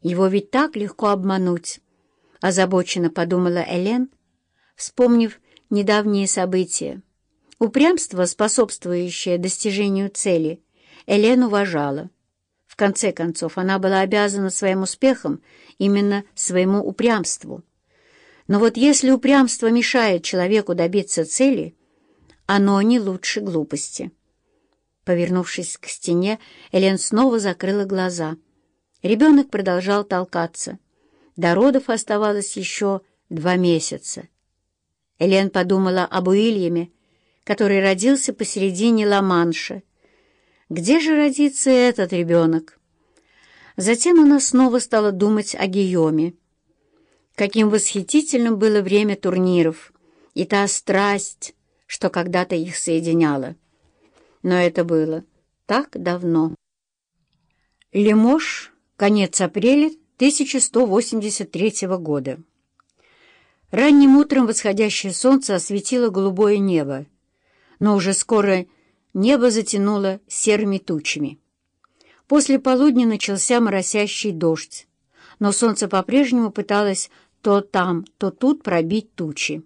Его ведь так легко обмануть, — озабоченно подумала Элен, вспомнив недавние события. Упрямство, способствующее достижению цели, Элен уважала. В конце концов, она была обязана своим успехом именно своему упрямству. Но вот если упрямство мешает человеку добиться цели, оно не лучше глупости. Повернувшись к стене, Элен снова закрыла глаза. Ребенок продолжал толкаться. До родов оставалось еще два месяца. Элен подумала об Уильяме, который родился посередине Ла-Манша. Где же родится этот ребенок? Затем она снова стала думать о Гийоме. Каким восхитительным было время турниров и та страсть, что когда-то их соединяла. Но это было так давно. Лемош, конец апреля 1183 года. Ранним утром восходящее солнце осветило голубое небо, но уже скоро небо затянуло серыми тучами. После полудня начался моросящий дождь, но солнце по-прежнему пыталось то там, то тут пробить тучи.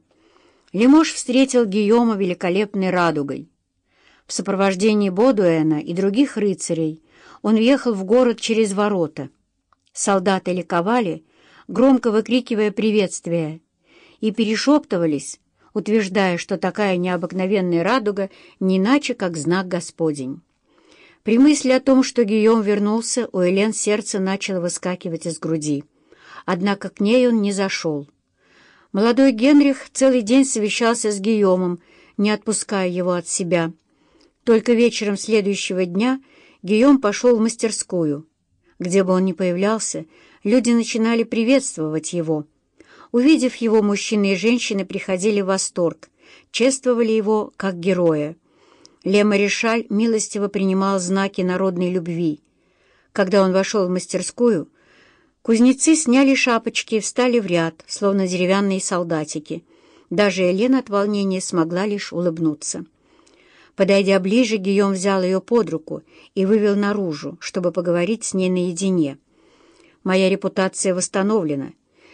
Лемош встретил Гийома великолепной радугой. В сопровождении Бодуэна и других рыцарей он въехал в город через ворота. Солдаты ликовали, громко выкрикивая приветствия, и перешептывались, утверждая, что такая необыкновенная радуга не иначе, как знак Господень. При мысли о том, что Гийом вернулся, у Элен сердце начало выскакивать из груди. Однако к ней он не зашел. Молодой Генрих целый день совещался с Гийомом, не отпуская его от себя. Только вечером следующего дня Гийом пошел в мастерскую. Где бы он ни появлялся, люди начинали приветствовать его — Увидев его, мужчины и женщины приходили в восторг, чествовали его как героя. Лема Решаль милостиво принимал знаки народной любви. Когда он вошел в мастерскую, кузнецы сняли шапочки и встали в ряд, словно деревянные солдатики. Даже Елена от волнения смогла лишь улыбнуться. Подойдя ближе, Гийом взял ее под руку и вывел наружу, чтобы поговорить с ней наедине. «Моя репутация восстановлена»,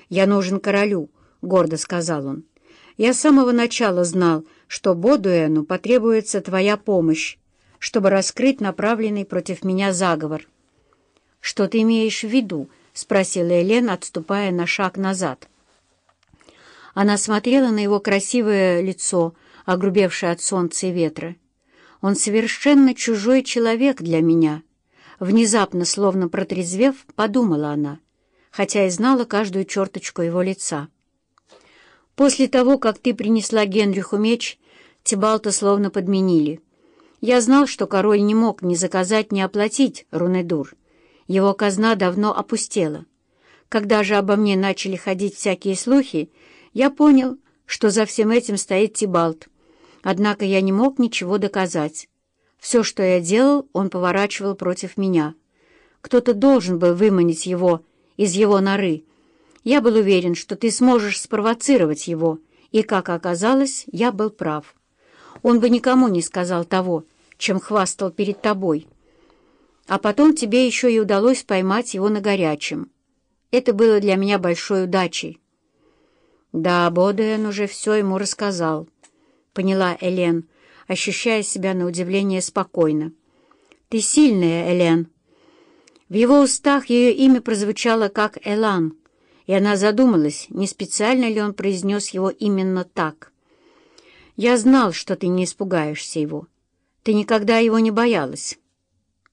«Я нужен королю», — гордо сказал он. «Я с самого начала знал, что Бодуэну потребуется твоя помощь, чтобы раскрыть направленный против меня заговор». «Что ты имеешь в виду?» — спросила Элен, отступая на шаг назад. Она смотрела на его красивое лицо, огрубевшее от солнца и ветра. «Он совершенно чужой человек для меня». Внезапно, словно протрезвев, подумала она — хотя и знала каждую черточку его лица. После того, как ты принесла Генриху меч, Тибалта словно подменили. Я знал, что король не мог ни заказать, ни оплатить Рунедур. Его казна давно опустела. Когда же обо мне начали ходить всякие слухи, я понял, что за всем этим стоит Тибалт. Однако я не мог ничего доказать. Все, что я делал, он поворачивал против меня. Кто-то должен был выманить его из его норы. Я был уверен, что ты сможешь спровоцировать его, и, как оказалось, я был прав. Он бы никому не сказал того, чем хвастал перед тобой. А потом тебе еще и удалось поймать его на горячем. Это было для меня большой удачей. Да, Боден уже все ему рассказал, поняла Элен, ощущая себя на удивление спокойно. Ты сильная, Элен, в его устах ее имя прозвучало как «Элан», и она задумалась, не специально ли он произнес его именно так. «Я знал, что ты не испугаешься его. Ты никогда его не боялась».